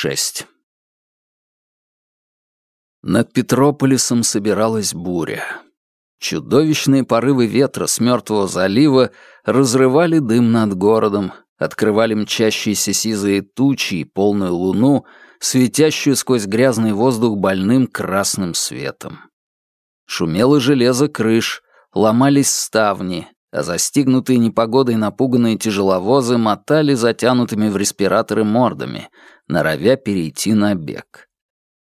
6. Над Петрополисом собиралась буря. Чудовищные порывы ветра с мертвого залива разрывали дым над городом, открывали мчащиеся сизые тучи и полную луну, светящую сквозь грязный воздух больным красным светом. Шумело железо крыш, ломались ставни, а застигнутые непогодой напуганные тяжеловозы мотали затянутыми в респираторы мордами, норовя перейти на бег.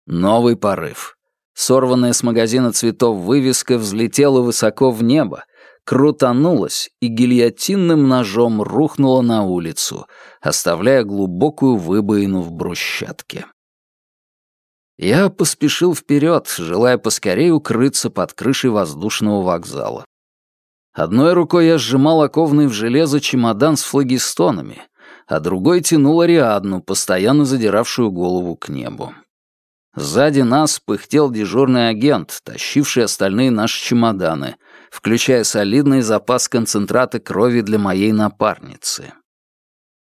Новый порыв. Сорванная с магазина цветов вывеска взлетела высоко в небо, крутанулась и гильотинным ножом рухнула на улицу, оставляя глубокую выбоину в брусчатке. Я поспешил вперед, желая поскорее укрыться под крышей воздушного вокзала. Одной рукой я сжимал окованный в железо чемодан с флагистонами, а другой тянул Ариадну, постоянно задиравшую голову к небу. Сзади нас пыхтел дежурный агент, тащивший остальные наши чемоданы, включая солидный запас концентрата крови для моей напарницы.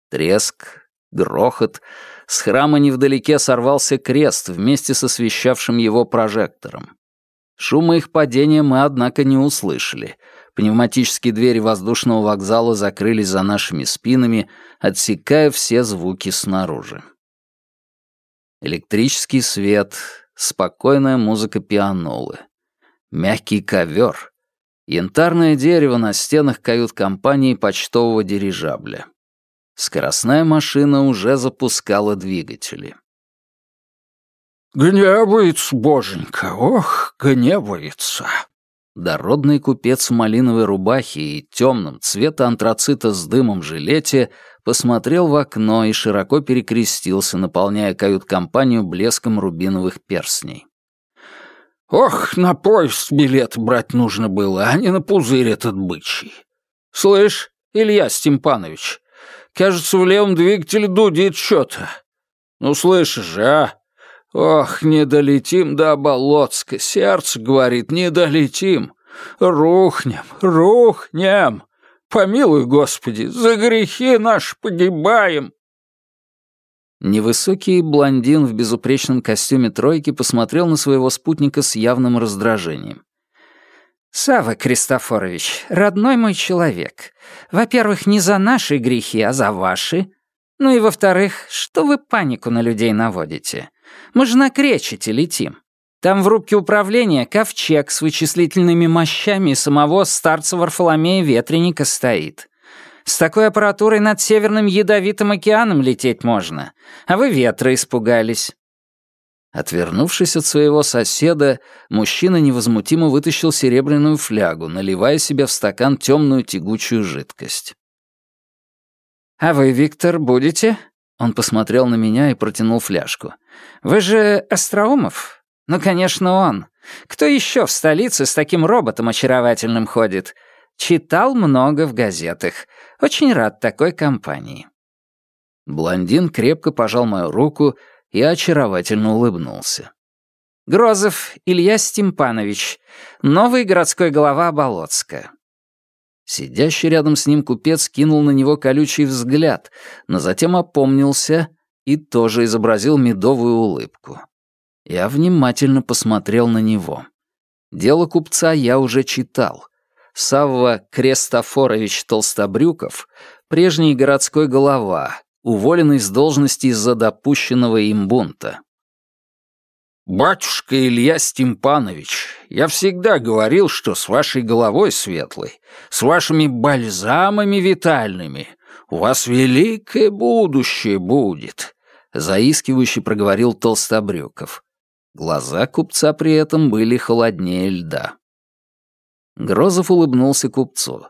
Треск, грохот. С храма невдалеке сорвался крест вместе с освещавшим его прожектором. Шума их падения мы, однако, не услышали. Пневматические двери воздушного вокзала закрылись за нашими спинами, отсекая все звуки снаружи. Электрический свет, спокойная музыка пианолы, мягкий ковер, янтарное дерево на стенах кают-компании почтового дирижабля. Скоростная машина уже запускала двигатели. «Гневается, боженька, ох, гневается!» Дородный купец в малиновой рубахе и темном цвета антрацита с дымом жилете посмотрел в окно и широко перекрестился, наполняя кают-компанию блеском рубиновых перстней. «Ох, на поезд билет брать нужно было, а не на пузырь этот бычий. Слышь, Илья Степанович, кажется, в левом двигателе дудит что-то. Ну, слышишь же, а? Ох, не долетим до Болотска, сердце говорит, не долетим. Рухнем, рухнем!» Помилуй, Господи, за грехи наши погибаем!» Невысокий блондин в безупречном костюме тройки посмотрел на своего спутника с явным раздражением. «Сава Кристофорович, родной мой человек, во-первых, не за наши грехи, а за ваши. Ну и во-вторых, что вы панику на людей наводите? Мы же на кречете летим. Там в рубке управления ковчег с вычислительными мощами самого старца Варфоломея Ветреника стоит. С такой аппаратурой над Северным Ядовитым океаном лететь можно, а вы ветра испугались». Отвернувшись от своего соседа, мужчина невозмутимо вытащил серебряную флягу, наливая себе в стакан темную тягучую жидкость. «А вы, Виктор, будете?» Он посмотрел на меня и протянул фляжку. «Вы же Остроумов, ну, конечно, он. Кто еще в столице с таким роботом очаровательным ходит? Читал много в газетах. Очень рад такой компании. Блондин крепко пожал мою руку и очаровательно улыбнулся. Грозов Илья Степанович, новый городской голова Болотска. Сидящий рядом с ним купец кинул на него колючий взгляд, но затем опомнился и тоже изобразил медовую улыбку. Я внимательно посмотрел на него. Дело купца я уже читал. Савва Крестофорович Толстобрюков, прежний городской голова, уволенный с должности из-за допущенного им бунта. «Батюшка Илья Степанович, я всегда говорил, что с вашей головой светлой, с вашими бальзамами витальными, у вас великое будущее будет», — заискивающе проговорил Толстобрюков. Глаза купца при этом были холоднее льда. Грозов улыбнулся купцу.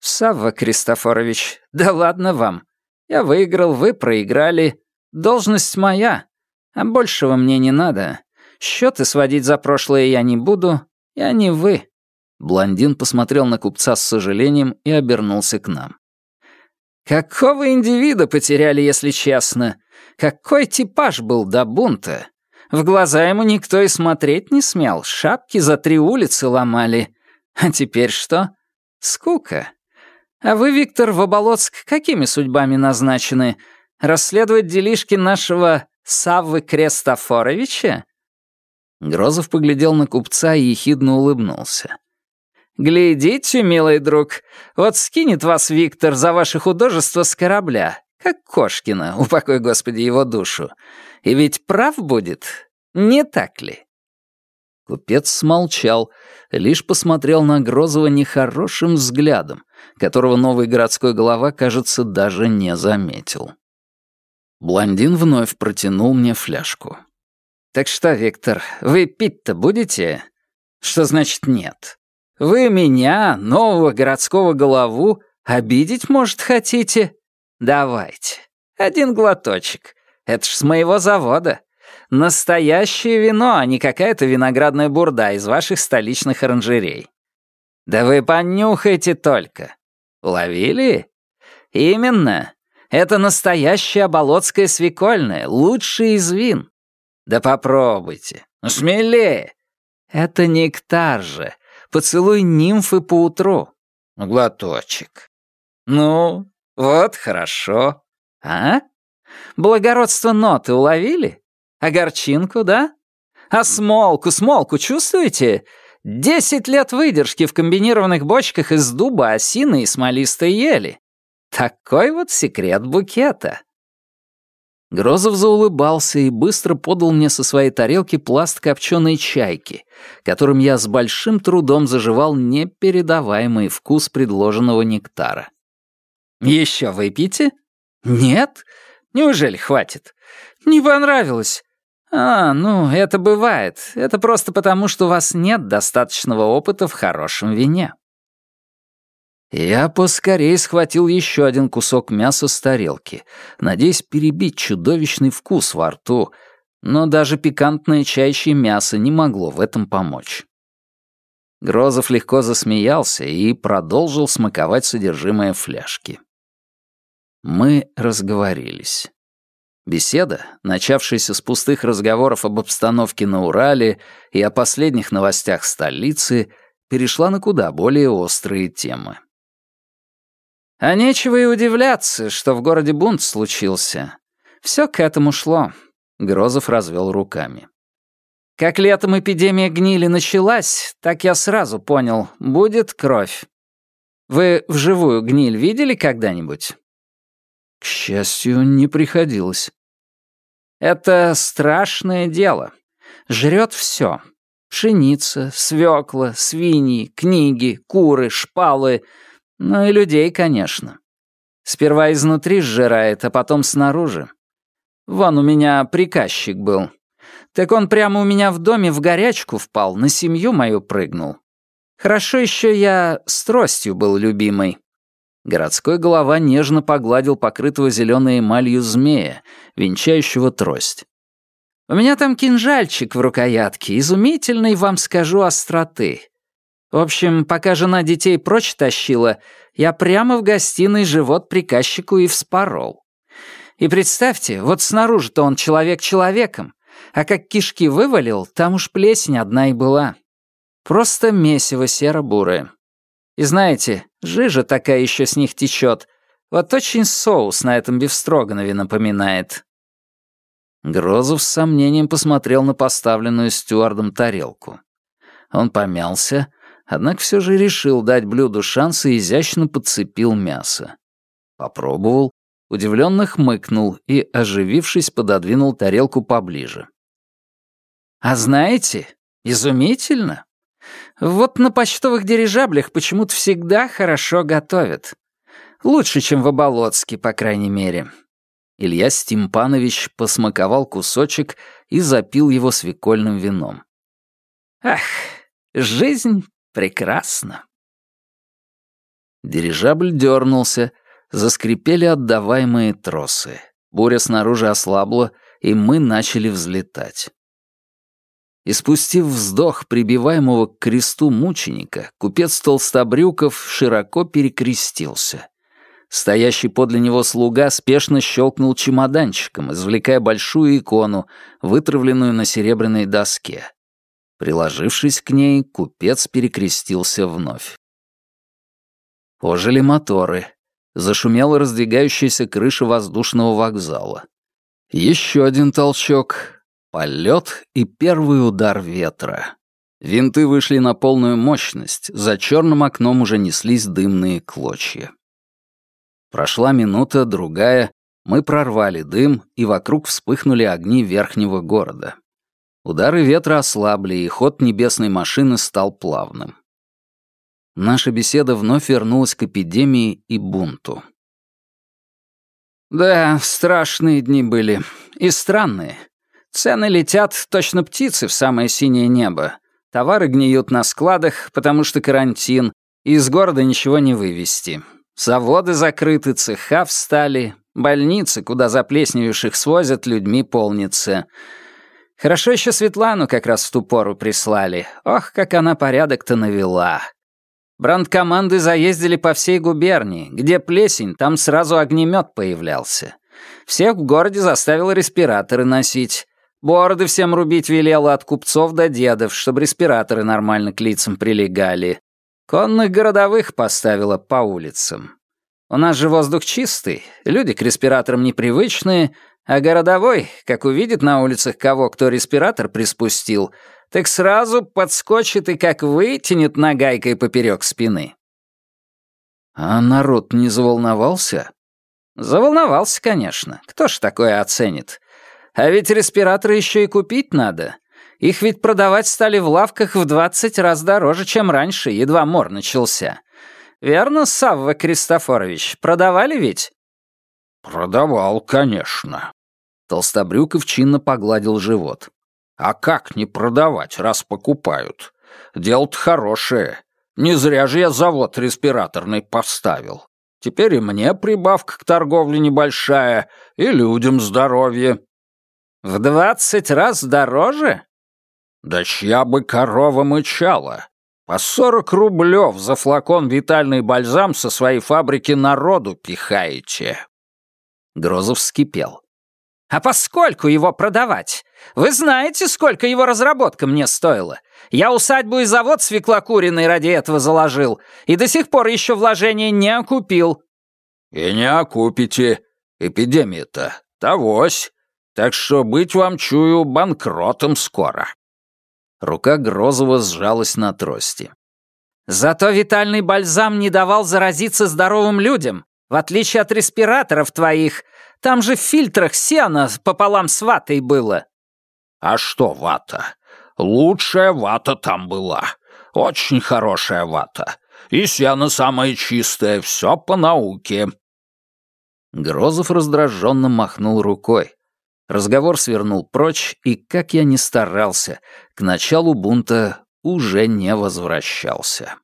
«Савва Кристофорович, да ладно вам. Я выиграл, вы проиграли. Должность моя, а большего мне не надо. Счеты сводить за прошлое я не буду, я не вы». Блондин посмотрел на купца с сожалением и обернулся к нам. «Какого индивида потеряли, если честно? Какой типаж был до бунта? В глаза ему никто и смотреть не смел, шапки за три улицы ломали. А теперь что? Скука. А вы, Виктор, в Оболоцк какими судьбами назначены? Расследовать делишки нашего Саввы Крестофоровича?» Грозов поглядел на купца и ехидно улыбнулся. «Глядите, милый друг, вот скинет вас Виктор за ваше художество с корабля, как Кошкина, упокой Господи его душу. И ведь прав будет, не так ли?» Купец смолчал, лишь посмотрел на Грозова нехорошим взглядом, которого новый городской голова, кажется, даже не заметил. Блондин вновь протянул мне фляжку. «Так что, Виктор, вы пить-то будете?» «Что значит нет? Вы меня, нового городского голову, обидеть, может, хотите? Давайте. Один глоточек. Это ж с моего завода. Настоящее вино, а не какая-то виноградная бурда из ваших столичных оранжерей. Да вы понюхайте только. Уловили? Именно. Это настоящее болотское свекольное, лучший из вин. Да попробуйте. Ну, смелее. Это нектар же. Поцелуй нимфы поутру. Глоточек. Ну, вот хорошо. А? Благородство ноты уловили? А горчинку, да? А смолку, смолку чувствуете? Десять лет выдержки в комбинированных бочках из дуба, осины и смолистой ели. Такой вот секрет букета. Грозов заулыбался и быстро подал мне со своей тарелки пласт копченой чайки, которым я с большим трудом заживал непередаваемый вкус предложенного нектара. «Еще выпьете?» «Нет? Неужели хватит? Не понравилось?» «А, ну, это бывает. Это просто потому, что у вас нет достаточного опыта в хорошем вине». Я поскорее схватил еще один кусок мяса с тарелки, надеясь перебить чудовищный вкус во рту, но даже пикантное чайщее мясо не могло в этом помочь. Грозов легко засмеялся и продолжил смаковать содержимое фляжки. Мы разговорились. Беседа, начавшаяся с пустых разговоров об обстановке на Урале и о последних новостях столицы, перешла на куда более острые темы. А нечего и удивляться, что в городе бунт случился. Все к этому шло. Грозов развел руками. Как летом эпидемия гнили началась, так я сразу понял, будет кровь. Вы вживую гниль видели когда-нибудь? К счастью, не приходилось. Это страшное дело. Жрет все. Пшеница, свекла, свиньи, книги, куры, шпалы — ну и людей, конечно. Сперва изнутри сжирает, а потом снаружи. Вон у меня приказчик был. Так он прямо у меня в доме в горячку впал, на семью мою прыгнул. Хорошо еще я с тростью был любимый. Городской голова нежно погладил покрытого зеленой эмалью змея, венчающего трость. «У меня там кинжальчик в рукоятке, изумительный, вам скажу, остроты. В общем, пока жена детей прочь тащила, я прямо в гостиной живот приказчику и вспорол. И представьте, вот снаружи-то он человек человеком, а как кишки вывалил, там уж плесень одна и была. Просто месиво серо-бурое. И знаете, жижа такая еще с них течет. Вот очень соус на этом бифстроганове напоминает. Грозов с сомнением посмотрел на поставленную стюардом тарелку. Он помялся, Однако все же решил дать блюду шанс и изящно подцепил мясо. Попробовал, удивленно хмыкнул и, оживившись, пододвинул тарелку поближе. «А знаете, изумительно. Вот на почтовых дирижаблях почему-то всегда хорошо готовят. Лучше, чем в Оболоцке, по крайней мере». Илья Стимпанович посмаковал кусочек и запил его свекольным вином. «Ах, жизнь Прекрасно. Дирижабль дернулся, заскрипели отдаваемые тросы. Буря снаружи ослабла, и мы начали взлетать. Испустив вздох прибиваемого к кресту мученика, купец Толстобрюков широко перекрестился. Стоящий подле него слуга спешно щелкнул чемоданчиком, извлекая большую икону, вытравленную на серебряной доске. Приложившись к ней, купец перекрестился вновь. Ожили моторы. Зашумела раздвигающаяся крыша воздушного вокзала. Еще один толчок, полет и первый удар ветра. Винты вышли на полную мощность, за черным окном уже неслись дымные клочья. Прошла минута, другая, мы прорвали дым, и вокруг вспыхнули огни верхнего города. Удары ветра ослабли, и ход небесной машины стал плавным. Наша беседа вновь вернулась к эпидемии и бунту. «Да, страшные дни были. И странные. Цены летят, точно птицы в самое синее небо. Товары гниют на складах, потому что карантин, и из города ничего не вывезти. Заводы закрыты, цеха встали, больницы, куда заплесневевших свозят, людьми полнится. Хорошо еще Светлану как раз в ту пору прислали. Ох, как она порядок-то навела. Брандкоманды заездили по всей губернии. Где плесень, там сразу огнемет появлялся. Всех в городе заставил респираторы носить. Бороды всем рубить велела от купцов до дедов, чтобы респираторы нормально к лицам прилегали. Конных городовых поставила по улицам. У нас же воздух чистый, люди к респираторам непривычные, а городовой, как увидит на улицах кого, кто респиратор приспустил, так сразу подскочит и как вытянет нагайкой поперек спины. А народ не заволновался? Заволновался, конечно. Кто ж такое оценит? А ведь респираторы еще и купить надо. Их ведь продавать стали в лавках в двадцать раз дороже, чем раньше, едва мор начался. Верно, Савва Кристофорович, продавали ведь? Продавал, конечно. Толстобрюков чинно погладил живот. А как не продавать, раз покупают? Дело-то хорошее. Не зря же я завод респираторный поставил. Теперь и мне прибавка к торговле небольшая, и людям здоровье. В двадцать раз дороже? Да чья бы корова мычала. По сорок рублев за флакон витальный бальзам со своей фабрики народу пихаете. Грозов вскипел. «А поскольку его продавать? Вы знаете, сколько его разработка мне стоила? Я усадьбу и завод свеклокуриный ради этого заложил, и до сих пор еще вложения не окупил». «И не окупите. Эпидемия-то тогось. Так что быть вам, чую, банкротом скоро». Рука Грозова сжалась на трости. «Зато витальный бальзам не давал заразиться здоровым людям, в отличие от респираторов твоих, там же в фильтрах сено пополам с ватой было». «А что вата? Лучшая вата там была. Очень хорошая вата. И сено самое чистое, все по науке». Грозов раздраженно махнул рукой. Разговор свернул прочь, и, как я ни старался, к началу бунта уже не возвращался.